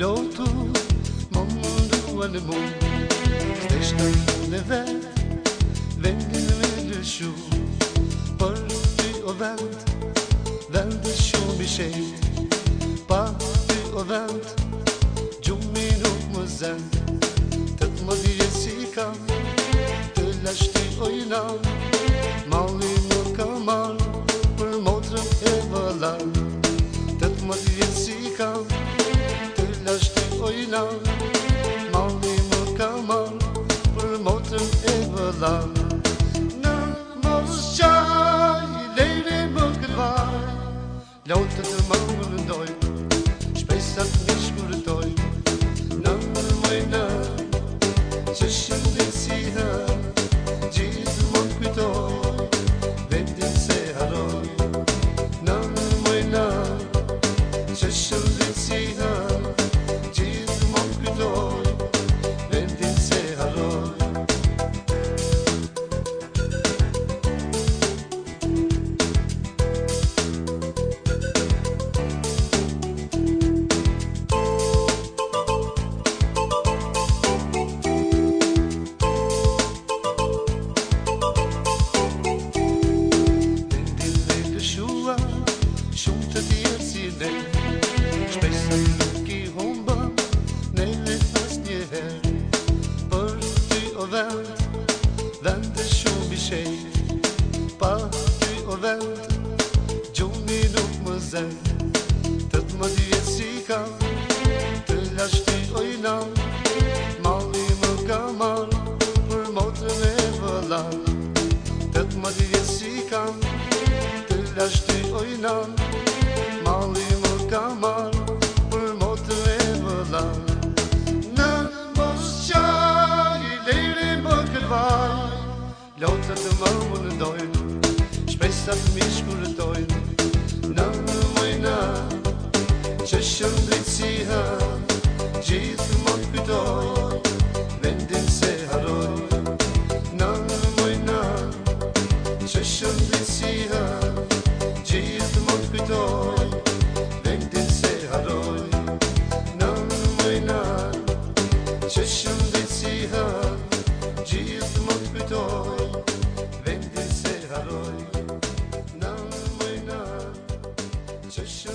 lotu Më mundua në mund Dhe shtë në vet vendin me në shumë Për ty o vend Vend dhe shumë i shenë Pa ty o vend Gjumë i nuk më zend Të të më dhjesi si kam Të lashti o i Mohl mir koman, for molten rivers un. Nun muss shoy leide mugl va. mir Vente shumë i shenjë Pa ty o vente Gjumi nuk më zemë Të të më djetë si kam Të lashti o i nam Mali më ka marë Për motën e vëllam Të më djetë si kam Të lashti o i Shpesa të më më në dojnë Shpesa të mi shkurë dojnë Në më mëjna Që shëmë dritësia Gjithë më të këtojnë to